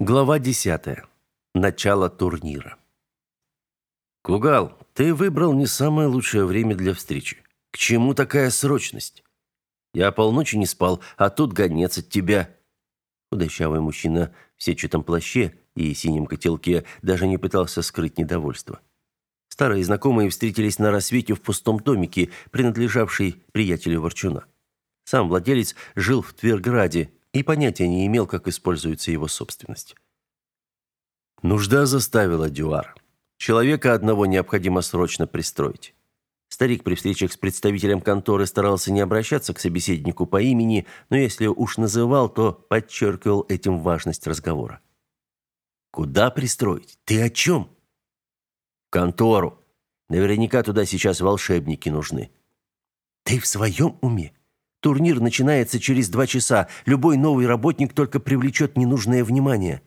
Глава 10. Начало турнира. Кугал, ты выбрал не самое лучшее время для встречи. К чему такая срочность? Я полночи не спал, а тут гонец от тебя. Худощавый мужчина в сетчатом плаще и синем котелке даже не пытался скрыть недовольство. Старые знакомые встретились на рассвете в пустом домике, принадлежавшей приятелю Ворчуна. Сам владелец жил в Тверграде, и понятия не имел, как используется его собственность. Нужда заставила Дюар. Человека одного необходимо срочно пристроить. Старик при встречах с представителем конторы старался не обращаться к собеседнику по имени, но если уж называл, то подчеркивал этим важность разговора. «Куда пристроить? Ты о чем?» «В контору. Наверняка туда сейчас волшебники нужны». «Ты в своем уме? Турнир начинается через два часа. Любой новый работник только привлечет ненужное внимание.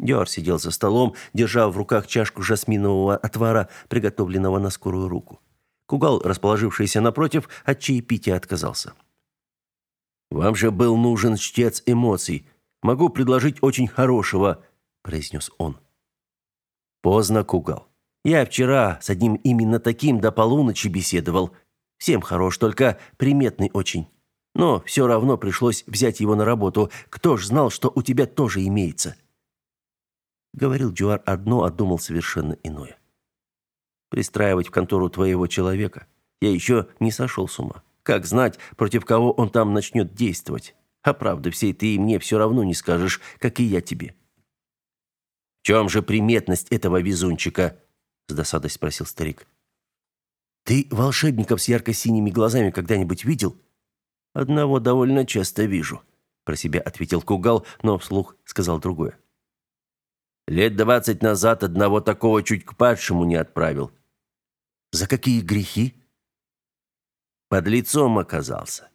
Диор сидел за столом, держа в руках чашку жасминового отвара, приготовленного на скорую руку. Кугал, расположившийся напротив, от чаепития отказался. «Вам же был нужен чтец эмоций. Могу предложить очень хорошего», – произнес он. «Поздно, Кугал. Я вчера с одним именно таким до полуночи беседовал. Всем хорош, только приметный очень. Но все равно пришлось взять его на работу. Кто ж знал, что у тебя тоже имеется?» Говорил Джуар одно, а думал совершенно иное. «Пристраивать в контору твоего человека? Я еще не сошел с ума. Как знать, против кого он там начнет действовать? А правда, всей ты и мне все равно не скажешь, как и я тебе». «В чем же приметность этого везунчика?» – с досадой спросил старик. Ты волшебников с ярко-синими глазами когда-нибудь видел? Одного довольно часто вижу, про себя ответил Кугал, но вслух сказал другое. Лет двадцать назад одного такого чуть к падшему не отправил. За какие грехи? Под лицом оказался.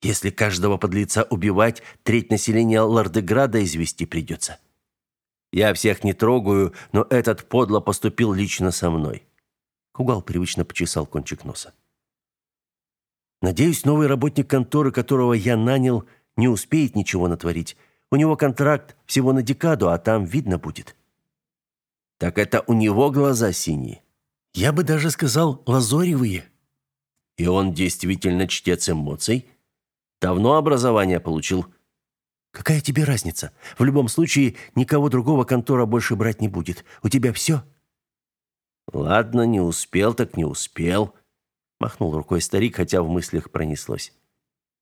Если каждого подлеца убивать, треть населения Лордеграда извести придется. Я всех не трогаю, но этот подло поступил лично со мной. Кугал привычно почесал кончик носа. Надеюсь, новый работник конторы, которого я нанял, не успеет ничего натворить. У него контракт всего на декаду, а там видно будет. Так это у него глаза синие. Я бы даже сказал, лазоревые. И он действительно чтец эмоций. Давно образование получил. Какая тебе разница? В любом случае, никого другого контора больше брать не будет. У тебя все?» Ладно, не успел, так не успел, махнул рукой старик, хотя в мыслях пронеслось.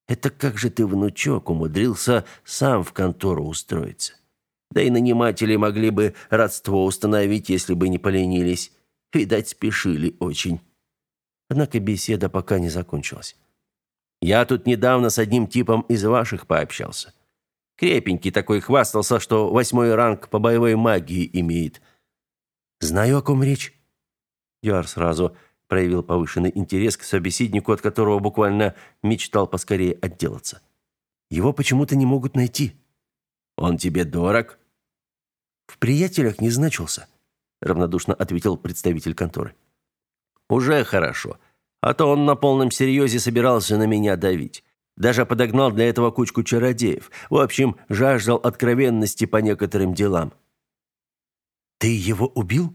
Это как же ты, внучок, умудрился сам в контору устроиться? Да и наниматели могли бы родство установить, если бы не поленились. Видать, спешили очень. Однако беседа пока не закончилась. Я тут недавно с одним типом из ваших пообщался. Крепенький такой хвастался, что восьмой ранг по боевой магии имеет. Знаю, о ком речь. Юар сразу проявил повышенный интерес к собеседнику, от которого буквально мечтал поскорее отделаться. Его почему-то не могут найти. Он тебе дорог? В приятелях не значился, равнодушно ответил представитель конторы. Уже хорошо, а то он на полном серьезе собирался на меня давить. Даже подогнал для этого кучку чародеев. В общем, жаждал откровенности по некоторым делам. Ты его убил?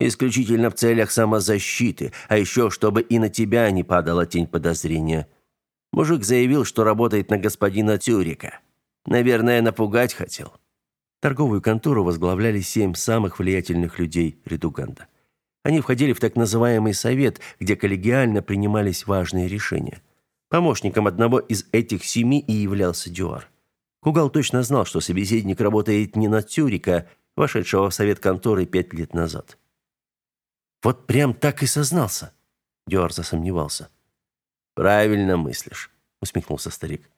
Исключительно в целях самозащиты, а еще чтобы и на тебя не падала тень подозрения. Мужик заявил, что работает на господина Тюрика. Наверное, напугать хотел. Торговую контору возглавляли семь самых влиятельных людей Редуганда. Они входили в так называемый совет, где коллегиально принимались важные решения. Помощником одного из этих семи и являлся Дюар. Кугал точно знал, что собеседник работает не на Тюрика, вошедшего в совет конторы пять лет назад. Вот прям так и сознался. Дюар засомневался. Правильно мыслишь, усмехнулся старик.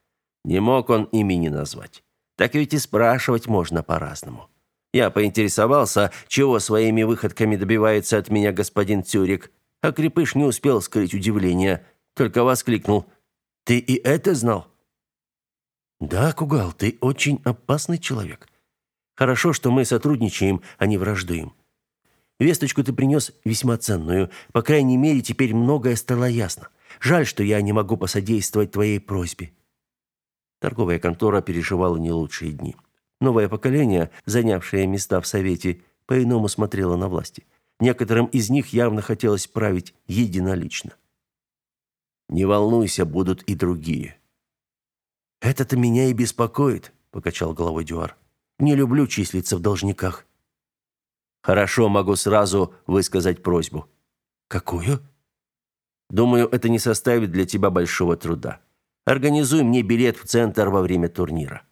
Не мог он имени назвать. Так ведь и спрашивать можно по-разному. Я поинтересовался, чего своими выходками добивается от меня господин Тюрик, а Крепыш не успел скрыть удивление, только воскликнул: "Ты и это знал?" "Да, Кугал, ты очень опасный человек. Хорошо, что мы сотрудничаем, а не враждуем. Весточку ты принес весьма ценную. По крайней мере, теперь многое стало ясно. Жаль, что я не могу посодействовать твоей просьбе. Торговая контора переживала не лучшие дни. Новое поколение, занявшее места в Совете, по-иному смотрело на власти. Некоторым из них явно хотелось править единолично. «Не волнуйся, будут и другие». «Это-то меня и беспокоит», — покачал головой Дюар. «Не люблю числиться в должниках». «Хорошо, могу сразу высказать просьбу». «Какую?» «Думаю, это не составит для тебя большого труда. Организуй мне билет в центр во время турнира».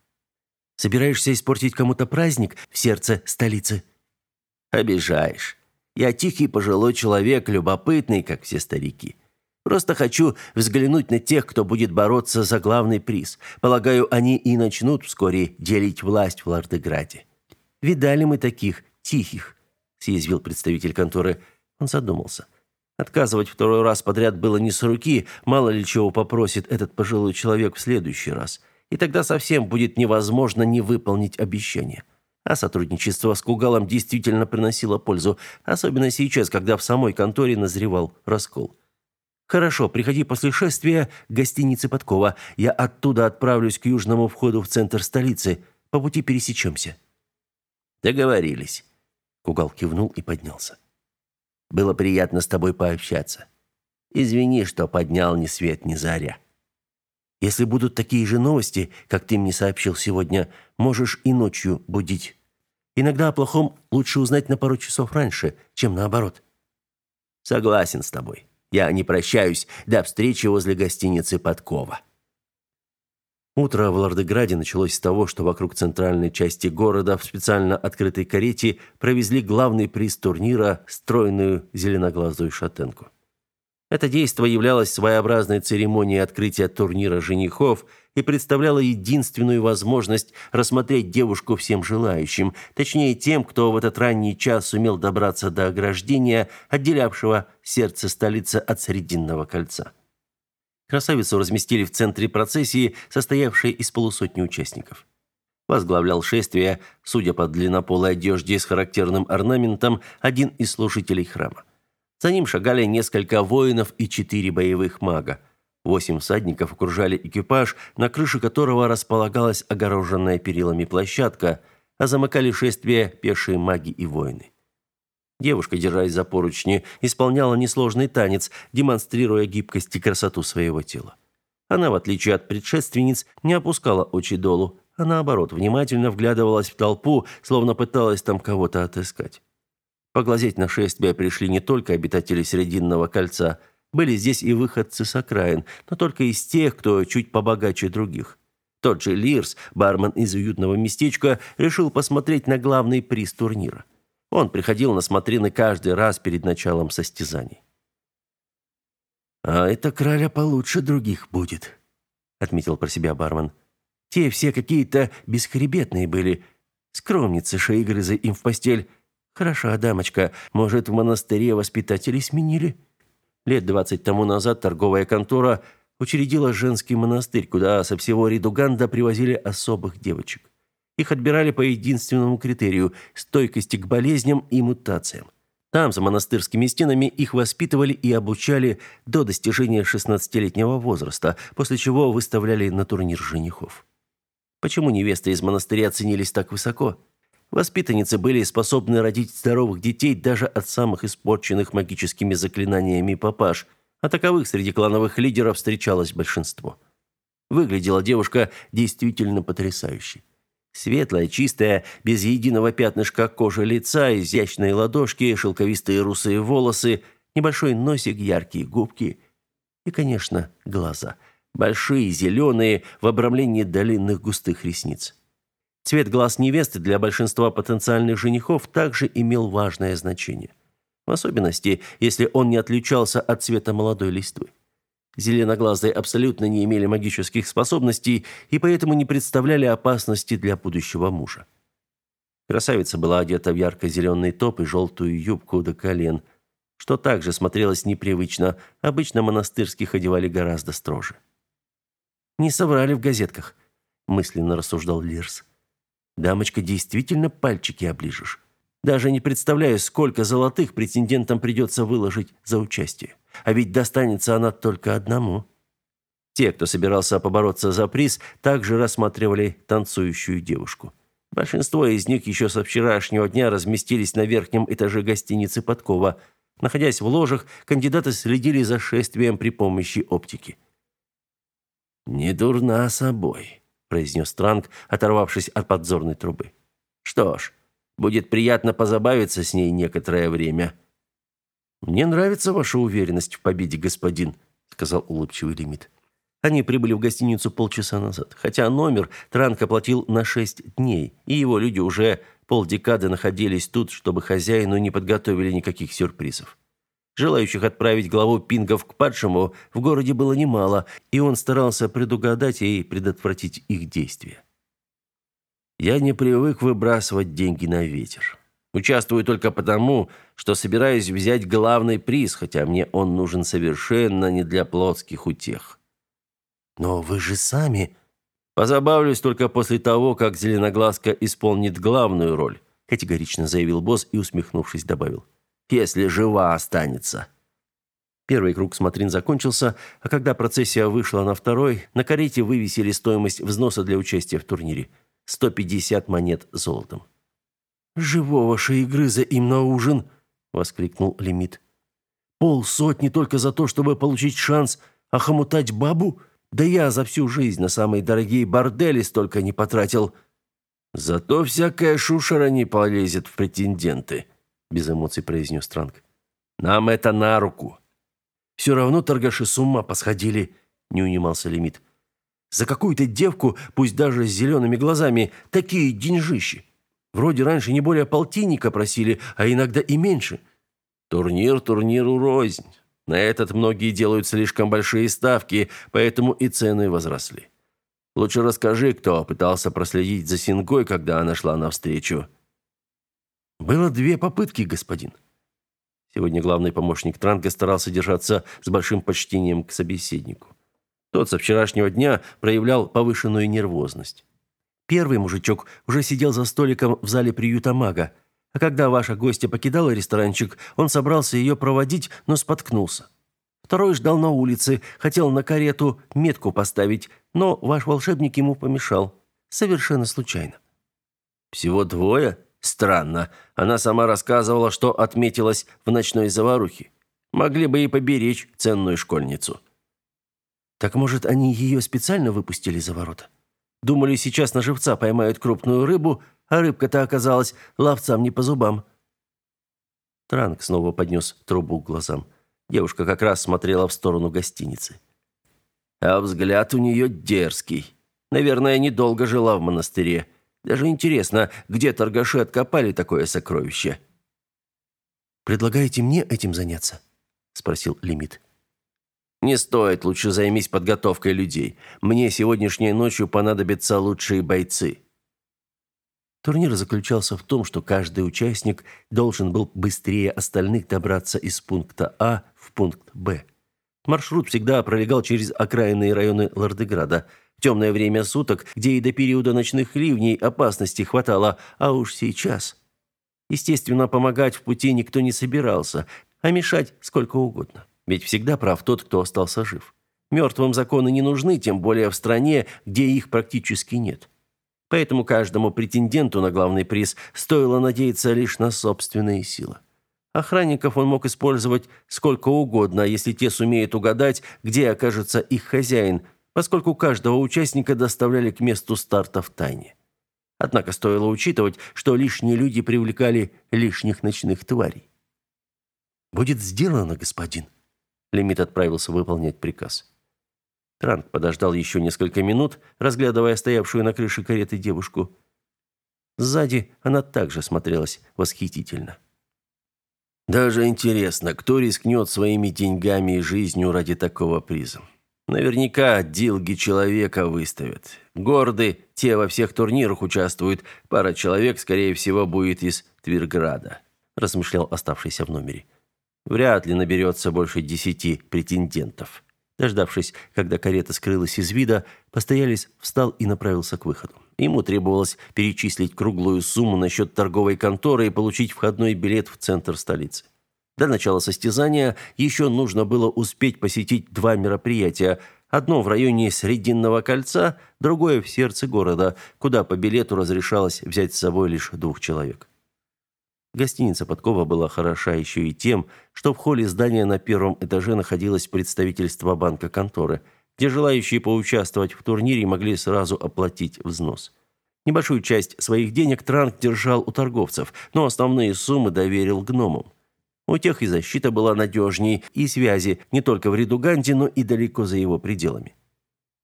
«Собираешься испортить кому-то праздник в сердце столицы?» «Обижаешь. Я тихий пожилой человек, любопытный, как все старики. Просто хочу взглянуть на тех, кто будет бороться за главный приз. Полагаю, они и начнут вскоре делить власть в Лардеграде. Видали мы таких тихих, съязвил представитель конторы. Он задумался. Отказывать второй раз подряд было не с руки, мало ли чего попросит этот пожилой человек в следующий раз. И тогда совсем будет невозможно не выполнить обещание. А сотрудничество с Кугалом действительно приносило пользу, особенно сейчас, когда в самой конторе назревал раскол. «Хорошо, приходи после шествия к гостинице Подкова. Я оттуда отправлюсь к южному входу в центр столицы. По пути пересечемся». «Договорились». Кугал кивнул и поднялся. «Было приятно с тобой пообщаться. Извини, что поднял ни свет ни заря». Если будут такие же новости, как ты мне сообщил сегодня, можешь и ночью будить. Иногда о плохом лучше узнать на пару часов раньше, чем наоборот. Согласен с тобой. Я не прощаюсь. До встречи возле гостиницы Подкова. Утро в Лордеграде началось с того, что вокруг центральной части города в специально открытой карете провезли главный приз турнира стройную зеленоглазую шатенку. Это действо являлось своеобразной церемонией открытия турнира женихов и представляло единственную возможность рассмотреть девушку всем желающим, точнее тем, кто в этот ранний час сумел добраться до ограждения, отделявшего сердце столицы от Срединного кольца. Красавицу разместили в центре процессии, состоявшей из полусотни участников. Возглавлял шествие, судя по длиннополой одежде с характерным орнаментом, один из служителей храма. За ним шагали несколько воинов и четыре боевых мага. Восемь всадников окружали экипаж, на крыше которого располагалась огороженная перилами площадка, а замыкали шествие пешие маги и воины. Девушка, держась за поручни, исполняла несложный танец, демонстрируя гибкость и красоту своего тела. Она, в отличие от предшественниц, не опускала очи долу, а наоборот, внимательно вглядывалась в толпу, словно пыталась там кого-то отыскать. Поглазеть на шествие пришли не только обитатели Срединного кольца, были здесь и выходцы с окраин, но только из тех, кто чуть побогаче других. Тот же Лирс, бармен из уютного местечка, решил посмотреть на главный приз турнира. Он приходил на смотрины каждый раз перед началом состязаний. «А это краля получше других будет», — отметил про себя бармен. «Те все какие-то бесхребетные были, скромницы шеигрызы им в постель, Хороша дамочка. Может, в монастыре воспитателей сменили? Лет двадцать тому назад торговая контора учредила женский монастырь, куда со всего Ридуганда привозили особых девочек. Их отбирали по единственному критерию – стойкости к болезням и мутациям. Там, за монастырскими стенами, их воспитывали и обучали до достижения 16-летнего возраста, после чего выставляли на турнир женихов. Почему невесты из монастыря ценились так высоко? Воспитанницы были способны родить здоровых детей даже от самых испорченных магическими заклинаниями папаш, а таковых среди клановых лидеров встречалось большинство. Выглядела девушка действительно потрясающе. Светлая, чистая, без единого пятнышка кожи лица, изящные ладошки, шелковистые русые волосы, небольшой носик, яркие губки и, конечно, глаза. Большие, зеленые, в обрамлении длинных густых ресниц. Цвет глаз невесты для большинства потенциальных женихов также имел важное значение. В особенности, если он не отличался от цвета молодой листвы. Зеленоглазые абсолютно не имели магических способностей и поэтому не представляли опасности для будущего мужа. Красавица была одета в ярко-зеленый топ и желтую юбку до колен, что также смотрелось непривычно, обычно монастырских одевали гораздо строже. «Не соврали в газетках», – мысленно рассуждал Лирс. Дамочка действительно пальчики оближешь. Даже не представляю, сколько золотых претендентам придется выложить за участие. А ведь достанется она только одному. Те, кто собирался побороться за приз, также рассматривали танцующую девушку. Большинство из них еще со вчерашнего дня разместились на верхнем этаже гостиницы Подкова. Находясь в ложах, кандидаты следили за шествием при помощи оптики. «Не дурна собой», – произнес Транк, оторвавшись от подзорной трубы. «Что ж, будет приятно позабавиться с ней некоторое время». «Мне нравится ваша уверенность в победе, господин», – сказал улыбчивый лимит. Они прибыли в гостиницу полчаса назад, хотя номер Транк оплатил на шесть дней, и его люди уже полдекады находились тут, чтобы хозяину не подготовили никаких сюрпризов. Желающих отправить главу пингов к падшему в городе было немало, и он старался предугадать и предотвратить их действия. «Я не привык выбрасывать деньги на ветер. Участвую только потому, что собираюсь взять главный приз, хотя мне он нужен совершенно не для плотских утех». Но вы же сами... Позабавлюсь только после того, как Зеленоглазка исполнит главную роль, категорично заявил босс и, усмехнувшись, добавил. Если жива останется. Первый круг смотрин закончился, а когда процессия вышла на второй, на карете вывесили стоимость взноса для участия в турнире. 150 монет золотом. «Живого шеегрыза им на ужин!» — воскликнул Лимит. «Полсотни только за то, чтобы получить шанс охомутать бабу?» Да я за всю жизнь на самые дорогие бордели столько не потратил. Зато всякая шушера не полезет в претенденты, без эмоций произнес Транк. Нам это на руку. Все равно торгаши с ума посходили, не унимался Лимит. За какую-то девку, пусть даже с зелеными глазами, такие деньжищи. Вроде раньше не более полтинника просили, а иногда и меньше. Турнир турниру рознь. На этот многие делают слишком большие ставки, поэтому и цены возросли. Лучше расскажи, кто пытался проследить за Сингой, когда она шла навстречу. Было две попытки, господин. Сегодня главный помощник Транга старался держаться с большим почтением к собеседнику. Тот со вчерашнего дня проявлял повышенную нервозность. Первый мужичок уже сидел за столиком в зале приюта мага, а когда ваша гостья покидала ресторанчик, он собрался ее проводить, но споткнулся. Второй ждал на улице, хотел на карету метку поставить, но ваш волшебник ему помешал. Совершенно случайно. Всего двое? Странно. Она сама рассказывала, что отметилась в ночной заварухе. Могли бы и поберечь ценную школьницу. Так может, они ее специально выпустили за ворота? Думали, сейчас на живца поймают крупную рыбу, а рыбка-то оказалась ловцам не по зубам. Транк снова поднес трубу к глазам. Девушка как раз смотрела в сторону гостиницы. А взгляд у нее дерзкий. Наверное, недолго жила в монастыре. Даже интересно, где торгаши откопали такое сокровище. «Предлагаете мне этим заняться?» – спросил Лимит. «Не стоит, лучше займись подготовкой людей. Мне сегодняшней ночью понадобятся лучшие бойцы». Турнир заключался в том, что каждый участник должен был быстрее остальных добраться из пункта А в пункт Б. Маршрут всегда пролегал через окраинные районы Лордеграда. В темное время суток, где и до периода ночных ливней опасности хватало, а уж сейчас. Естественно, помогать в пути никто не собирался, а мешать сколько угодно. Ведь всегда прав тот, кто остался жив. Мертвым законы не нужны, тем более в стране, где их практически нет. Поэтому каждому претенденту на главный приз стоило надеяться лишь на собственные силы. Охранников он мог использовать сколько угодно, если те сумеют угадать, где окажется их хозяин, поскольку каждого участника доставляли к месту старта в тайне. Однако стоило учитывать, что лишние люди привлекали лишних ночных тварей. «Будет сделано, господин», — Лимит отправился выполнять приказ. Транк подождал еще несколько минут, разглядывая стоявшую на крыше кареты девушку. Сзади она также смотрелась восхитительно. Даже интересно, кто рискнет своими деньгами и жизнью ради такого приза. Наверняка дилги человека выставят. Горды, те во всех турнирах участвуют. Пара человек, скорее всего, будет из Твирграда, размышлял оставшийся в номере. Вряд ли наберется больше десяти претендентов. Дождавшись, когда карета скрылась из вида, постоялец встал и направился к выходу. Ему требовалось перечислить круглую сумму на счет торговой конторы и получить входной билет в центр столицы. До начала состязания еще нужно было успеть посетить два мероприятия, Одно в районе Срединного кольца, другое в сердце города, куда по билету разрешалось взять с собой лишь двух человек. Гостиница Подкова была хороша еще и тем, что в холле здания на первом этаже находилось представительство банка конторы, где желающие поучаствовать в турнире могли сразу оплатить взнос. Небольшую часть своих денег Транк держал у торговцев, но основные суммы доверил гномам. У тех и защита была надежней, и связи не только в Редуганде, но и далеко за его пределами.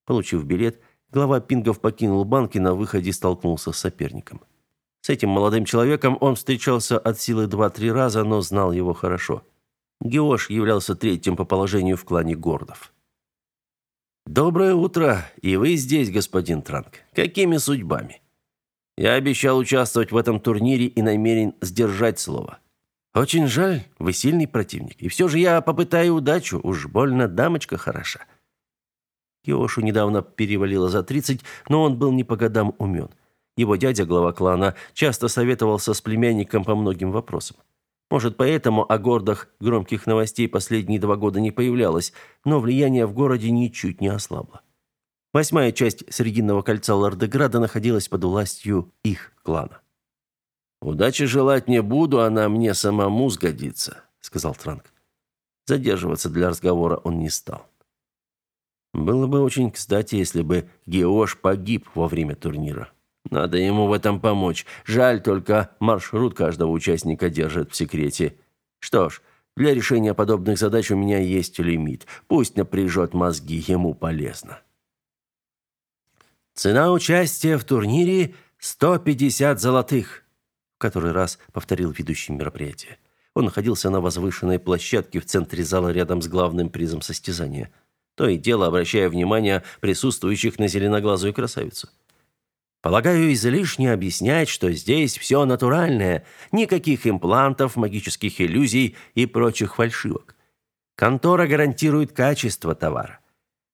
Получив билет, глава Пингов покинул банк и на выходе столкнулся с соперником. С этим молодым человеком он встречался от силы два-три раза, но знал его хорошо. Геош являлся третьим по положению в клане Гордов. «Доброе утро, и вы здесь, господин Транк. Какими судьбами?» «Я обещал участвовать в этом турнире и намерен сдержать слово». Очень жаль, вы сильный противник. И все же я попытаю удачу, уж больно дамочка хороша. Киошу недавно перевалило за 30, но он был не по годам умен. Его дядя, глава клана, часто советовался с племянником по многим вопросам. Может, поэтому о гордах громких новостей последние два года не появлялось, но влияние в городе ничуть не ослабло. Восьмая часть Срединного кольца Лордеграда находилась под властью их клана. Удачи желать не буду, она мне самому сгодится, сказал Транк. Задерживаться для разговора он не стал. Было бы очень кстати, если бы Геош погиб во время турнира. Надо ему в этом помочь. Жаль только, маршрут каждого участника держит в секрете. Что ж, для решения подобных задач у меня есть лимит. Пусть напряжет мозги, ему полезно. Цена участия в турнире 150 золотых который раз повторил ведущий мероприятие. Он находился на возвышенной площадке в центре зала рядом с главным призом состязания. То и дело обращая внимание присутствующих на зеленоглазую красавицу. Полагаю, излишне объяснять, что здесь все натуральное, никаких имплантов, магических иллюзий и прочих фальшивок. Контора гарантирует качество товара.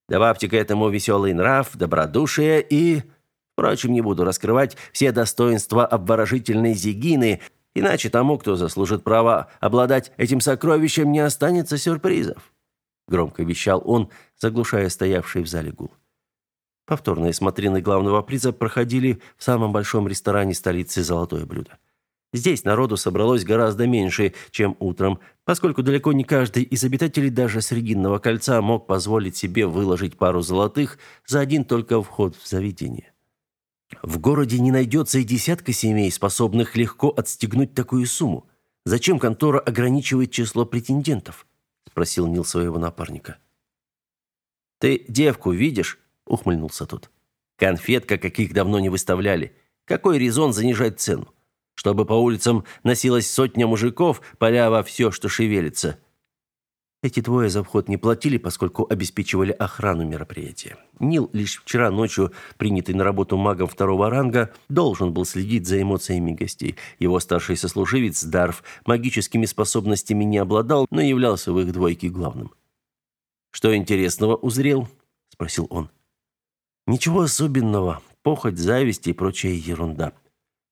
Добавьте к этому веселый нрав, добродушие и Впрочем, не буду раскрывать все достоинства обворожительной Зигины, иначе тому, кто заслужит право обладать этим сокровищем, не останется сюрпризов. Громко вещал он, заглушая стоявший в зале гул. Повторные смотрины главного приза проходили в самом большом ресторане столицы «Золотое блюдо». Здесь народу собралось гораздо меньше, чем утром, поскольку далеко не каждый из обитателей даже Срединного кольца мог позволить себе выложить пару золотых за один только вход в заведение. В городе не найдется и десятка семей, способных легко отстегнуть такую сумму. Зачем контора ограничивает число претендентов? спросил Нил своего напарника. Ты девку видишь? Ухмыльнулся тот. Конфетка, каких давно не выставляли. Какой резон занижать цену? Чтобы по улицам носилась сотня мужиков, поля во все, что шевелится. Эти двое за вход не платили, поскольку обеспечивали охрану мероприятия. Нил, лишь вчера ночью принятый на работу магом второго ранга, должен был следить за эмоциями гостей. Его старший сослуживец Дарф магическими способностями не обладал, но являлся в их двойке главным. «Что интересного узрел?» – спросил он. «Ничего особенного. Похоть, зависть и прочая ерунда.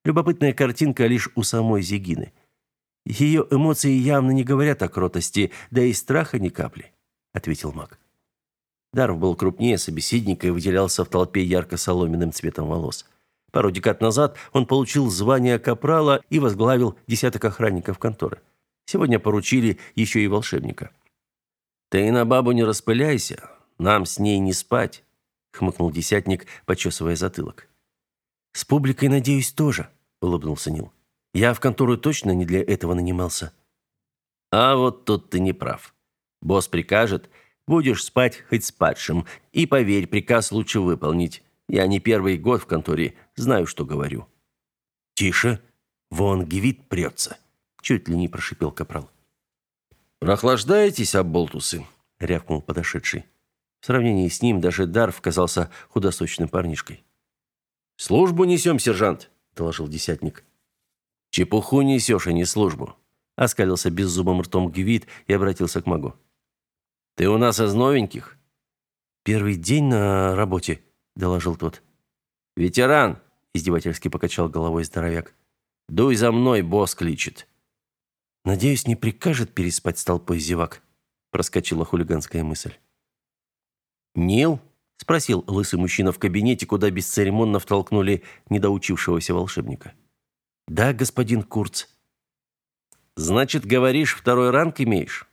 Любопытная картинка лишь у самой Зигины – ее эмоции явно не говорят о кротости, да и страха ни капли, ответил Мак. Дарв был крупнее собеседника и выделялся в толпе ярко-соломенным цветом волос. Пару декад назад он получил звание капрала и возглавил десяток охранников конторы. Сегодня поручили еще и волшебника. Ты на бабу не распыляйся, нам с ней не спать, хмыкнул десятник, почесывая затылок. С публикой, надеюсь, тоже, улыбнулся Нил. Я в контору точно не для этого нанимался. А вот тут ты не прав. Босс прикажет, будешь спать хоть с падшим. И поверь, приказ лучше выполнить. Я не первый год в конторе, знаю, что говорю. Тише, вон Гевит прется. Чуть ли не прошипел капрал. «Прохлаждаетесь, оболтусы?» — рявкнул подошедший. В сравнении с ним даже Дарф казался худосочным парнишкой. «Службу несем, сержант», — доложил десятник. «Чепуху несешь, а не службу», — оскалился беззубым ртом Гвит и обратился к магу. «Ты у нас из новеньких?» «Первый день на работе», — доложил тот. «Ветеран!» — издевательски покачал головой здоровяк. «Дуй за мной, босс кличет». «Надеюсь, не прикажет переспать с толпой зевак», — проскочила хулиганская мысль. Нил? спросил лысый мужчина в кабинете, куда бесцеремонно втолкнули недоучившегося волшебника. Да, господин Курц. Значит, говоришь, второй ранг имеешь?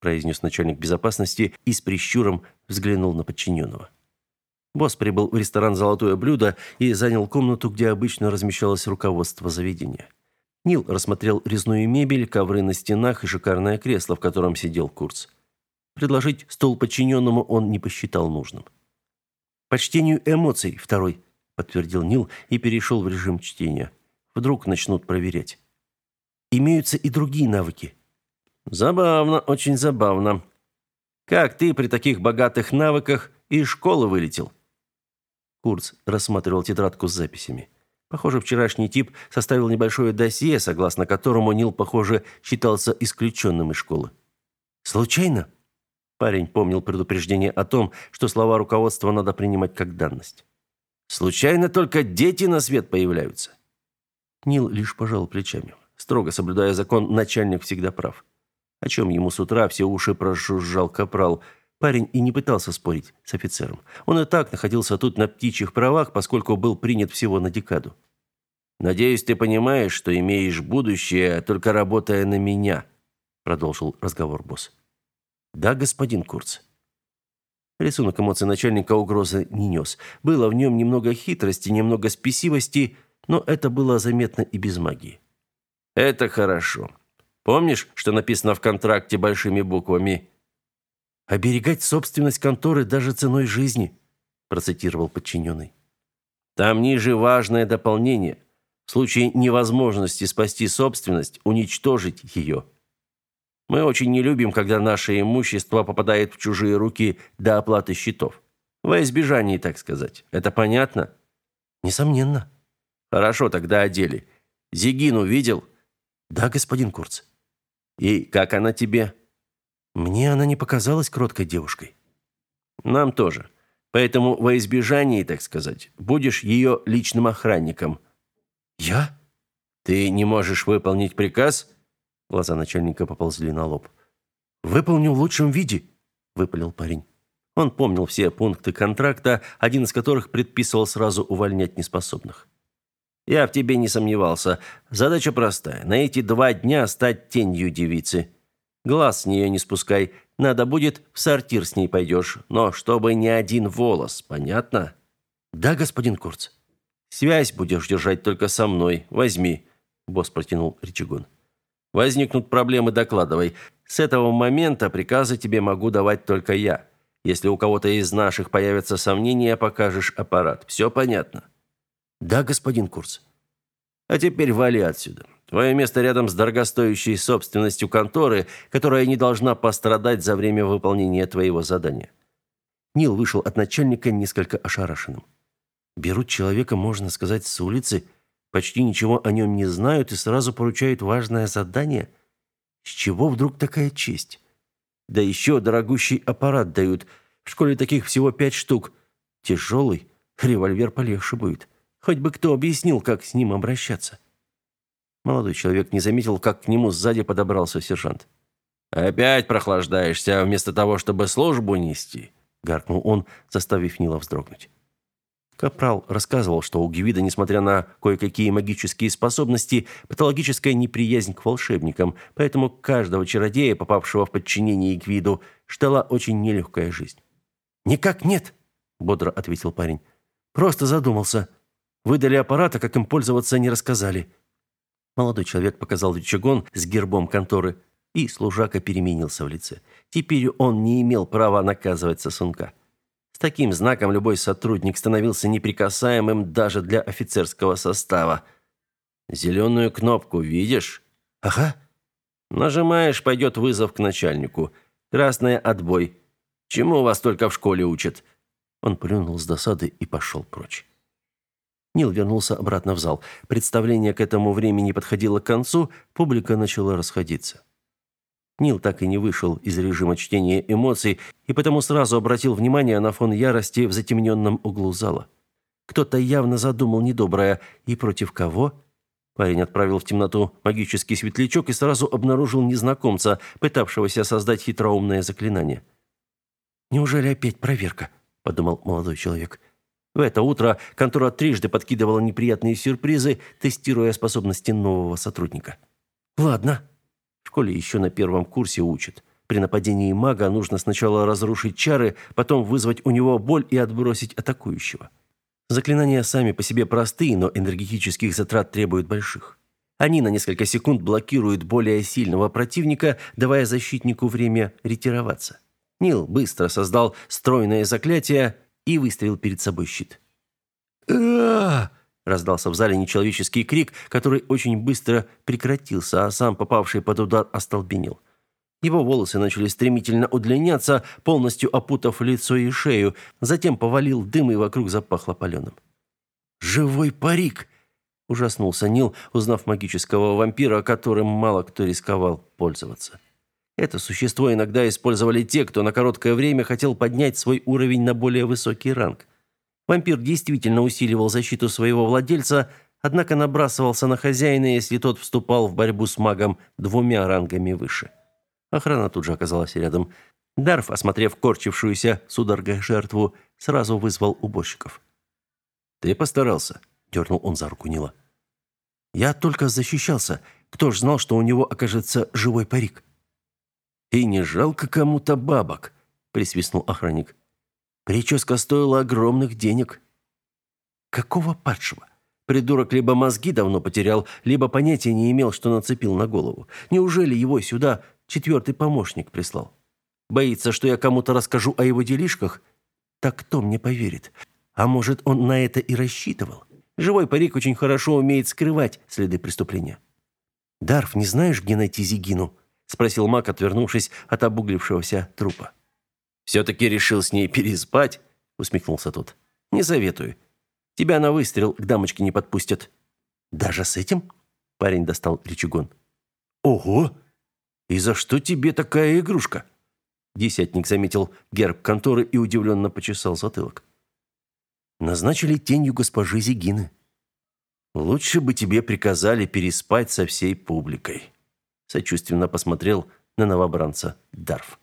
произнес начальник безопасности и с прищуром взглянул на подчиненного. Босс прибыл в ресторан «Золотое блюдо» и занял комнату, где обычно размещалось руководство заведения. Нил рассмотрел резную мебель, ковры на стенах и шикарное кресло, в котором сидел Курц. Предложить стол подчиненному он не посчитал нужным. «По чтению эмоций, второй», — подтвердил Нил и перешел в режим чтения. «Вдруг начнут проверять». «Имеются и другие навыки». «Забавно, очень забавно. Как ты при таких богатых навыках из школы вылетел?» Курц рассматривал тетрадку с записями. Похоже, вчерашний тип составил небольшое досье, согласно которому Нил, похоже, считался исключенным из школы. «Случайно?» Парень помнил предупреждение о том, что слова руководства надо принимать как данность. «Случайно только дети на свет появляются?» Нил лишь пожал плечами. Строго соблюдая закон, начальник всегда прав. О чем ему с утра все уши прожужжал капрал – Парень и не пытался спорить с офицером. Он и так находился тут на птичьих правах, поскольку был принят всего на декаду. «Надеюсь, ты понимаешь, что имеешь будущее, только работая на меня», продолжил разговор босс. «Да, господин Курц». Рисунок эмоций начальника угрозы не нес. Было в нем немного хитрости, немного спесивости, но это было заметно и без магии. «Это хорошо. Помнишь, что написано в контракте большими буквами оберегать собственность конторы даже ценой жизни, процитировал подчиненный. Там ниже важное дополнение. В случае невозможности спасти собственность, уничтожить ее. Мы очень не любим, когда наше имущество попадает в чужие руки до оплаты счетов. Во избежание, так сказать. Это понятно? Несомненно. Хорошо, тогда о деле. Зигину видел? Да, господин Курц. И как она тебе? Мне она не показалась кроткой девушкой. Нам тоже. Поэтому во избежание, так сказать, будешь ее личным охранником. Я? Ты не можешь выполнить приказ? Глаза начальника поползли на лоб. Выполню в лучшем виде, выпалил парень. Он помнил все пункты контракта, один из которых предписывал сразу увольнять неспособных. Я в тебе не сомневался. Задача простая на эти два дня стать тенью девицы. Глаз с нее не спускай. Надо будет, в сортир с ней пойдешь. Но чтобы ни один волос, понятно? Да, господин Курц. Связь будешь держать только со мной. Возьми. Босс протянул рычагон. Возникнут проблемы, докладывай. С этого момента приказы тебе могу давать только я. Если у кого-то из наших появятся сомнения, покажешь аппарат. Все понятно? Да, господин Курц. А теперь вали отсюда. Твое место рядом с дорогостоящей собственностью конторы, которая не должна пострадать за время выполнения твоего задания. Нил вышел от начальника несколько ошарашенным. Берут человека, можно сказать, с улицы, почти ничего о нем не знают и сразу поручают важное задание. С чего вдруг такая честь? Да еще дорогущий аппарат дают. В школе таких всего пять штук. Тяжелый, револьвер полегче будет. Хоть бы кто объяснил, как с ним обращаться. Молодой человек не заметил, как к нему сзади подобрался сержант. «Опять прохлаждаешься, вместо того, чтобы службу нести?» — гаркнул он, заставив Нила вздрогнуть. Капрал рассказывал, что у Гевида, несмотря на кое-какие магические способности, патологическая неприязнь к волшебникам, поэтому каждого чародея, попавшего в подчинение Гвиду, ждала очень нелегкая жизнь. «Никак нет», — бодро ответил парень. «Просто задумался. Выдали аппарата, как им пользоваться не рассказали». Молодой человек показал рычагон с гербом конторы, и служака переменился в лице. Теперь он не имел права наказывать сосунка. Таким знаком любой сотрудник становился неприкасаемым даже для офицерского состава. «Зеленую кнопку видишь?» «Ага». «Нажимаешь, пойдет вызов к начальнику. Красная – отбой. Чему вас только в школе учат?» Он плюнул с досады и пошел прочь. Нил вернулся обратно в зал. Представление к этому времени подходило к концу, публика начала расходиться. Нил так и не вышел из режима чтения эмоций и потому сразу обратил внимание на фон ярости в затемненном углу зала. Кто-то явно задумал недоброе, и против кого? Парень отправил в темноту магический светлячок и сразу обнаружил незнакомца, пытавшегося создать хитроумное заклинание. Неужели опять проверка? подумал молодой человек. В это утро контора трижды подкидывала неприятные сюрпризы, тестируя способности нового сотрудника. Ладно. Школе еще на первом курсе учат. При нападении мага нужно сначала разрушить чары, потом вызвать у него боль и отбросить атакующего. Заклинания сами по себе простые, но энергетических затрат требуют больших. Они на несколько секунд блокируют более сильного противника, давая защитнику время ретироваться. Нил быстро создал стройное заклятие и выставил перед собой щит. а раздался в зале нечеловеческий крик, который очень быстро прекратился, а сам попавший под удар остолбенел. Его волосы начали стремительно удлиняться, полностью опутав лицо и шею, затем повалил дым и вокруг запахло паленым. «Живой парик!» – ужаснулся Нил, узнав магического вампира, которым мало кто рисковал пользоваться. Это существо иногда использовали те, кто на короткое время хотел поднять свой уровень на более высокий ранг. Вампир действительно усиливал защиту своего владельца, однако набрасывался на хозяина, если тот вступал в борьбу с магом двумя рангами выше. Охрана тут же оказалась рядом. Дарф, осмотрев корчившуюся судорогой жертву, сразу вызвал уборщиков. «Ты постарался», — дернул он за руку Нила. «Я только защищался. Кто ж знал, что у него окажется живой парик?» «И не жалко кому-то бабок», — присвистнул охранник. «Прическа стоила огромных денег». «Какого падшего? Придурок либо мозги давно потерял, либо понятия не имел, что нацепил на голову. Неужели его сюда четвертый помощник прислал? Боится, что я кому-то расскажу о его делишках? Так кто мне поверит? А может, он на это и рассчитывал? Живой парик очень хорошо умеет скрывать следы преступления». «Дарф, не знаешь, где найти Зигину?» спросил Мак, отвернувшись от обуглившегося трупа. «Все-таки решил с ней переспать?» — усмехнулся тот. «Не советую. Тебя на выстрел к дамочке не подпустят». «Даже с этим?» — парень достал рычагон. «Ого! И за что тебе такая игрушка?» Десятник заметил герб конторы и удивленно почесал затылок. «Назначили тенью госпожи Зигины». «Лучше бы тебе приказали переспать со всей публикой» сочувственно посмотрел на новобранца Дарф.